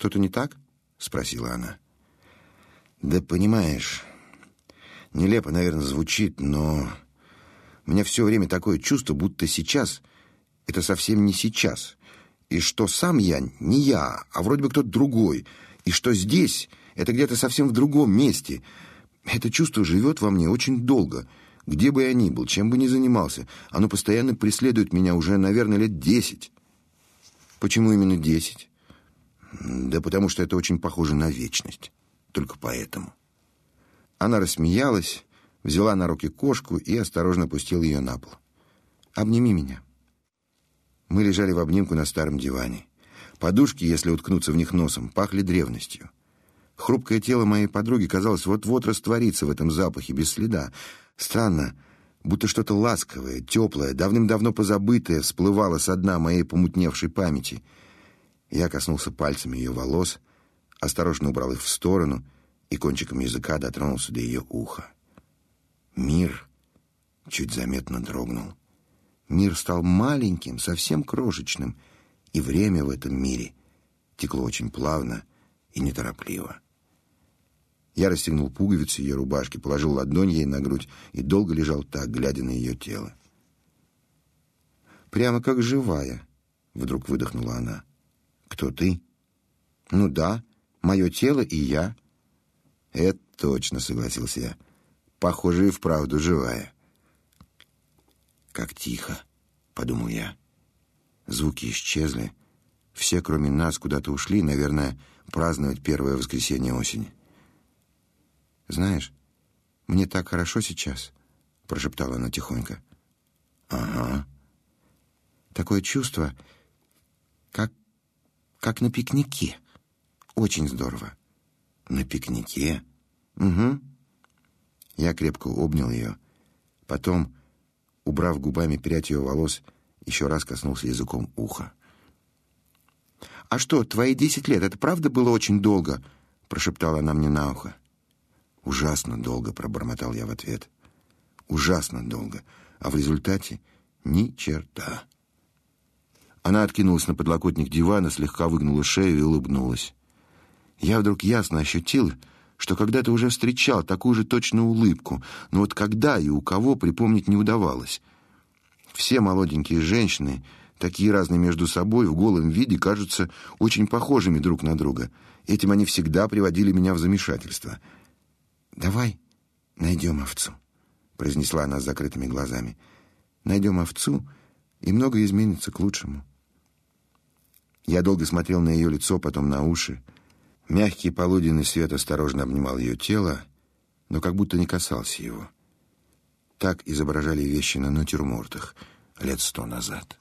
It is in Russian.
Что-то не так? Спросила она. Да понимаешь, нелепо, наверное, звучит, но у меня все время такое чувство, будто сейчас это совсем не сейчас. И что сам я не я, а вроде бы кто-то другой. И что здесь это где-то совсем в другом месте. Это чувство живет во мне очень долго. Где бы я ни был, чем бы ни занимался, оно постоянно преследует меня уже, наверное, лет десять. Почему именно десять? Да потому что это очень похоже на вечность. Только поэтому. Она рассмеялась, взяла на руки кошку и осторожно пустила ее на пол. «Обними меня». Мы лежали в обнимку на старом диване. Подушки, если уткнуться в них носом, пахли древностью. Хрупкое тело моей подруги, казалось, вот-вот растворится в этом запахе без следа. Странно, будто что-то ласковое, теплое, давным-давно позабытое всплывало со дна моей помутневшей памяти. Я коснулся пальцами ее волос, осторожно убрал их в сторону и кончиком языка дотронулся до ее уха. Мир чуть заметно дрогнул. Мир стал маленьким, совсем крошечным, и время в этом мире текло очень плавно и неторопливо. Я расстегнул пуговицы ее рубашки, положил ладонь ей на грудь и долго лежал так, глядя на ее тело. «Прямо как живая», — вдруг выдохнула она. «Кто ты?» «Ну да, мое тело и я». «Это точно», — согласился я. Похоже, и вправду живая. Как тихо, подумал я. Звуки исчезли. Все, кроме нас, куда-то ушли, наверное, праздновать первое воскресенье осени. Знаешь, мне так хорошо сейчас, прошептала она тихонько. Ага. Такое чувство, как как на пикнике. Очень здорово. На пикнике? Угу. Я крепко обнял ее. Потом, убрав губами прядь ее волос, еще раз коснулся языком уха. «А что, твои десять лет, это правда было очень долго?» прошептала она мне на ухо. «Ужасно долго», — пробормотал я в ответ. «Ужасно долго. А в результате ни черта». Она откинулась на подлокотник дивана, слегка выгнула шею и улыбнулась. Я вдруг ясно ощутил, что когда-то уже встречал такую же точную улыбку, но вот когда и у кого припомнить не удавалось. Все молоденькие женщины, такие разные между собой, в голом виде, кажутся очень похожими друг на друга. Этим они всегда приводили меня в замешательство. «Давай найдем овцу», — произнесла она с закрытыми глазами. «Найдем овцу, и многое изменится к лучшему». Я долго смотрел на ее лицо, потом на уши. Мягкий полуденный свет осторожно обнимал ее тело, но как будто не касался его. Так изображали вещи на натюрмортах лет сто назад.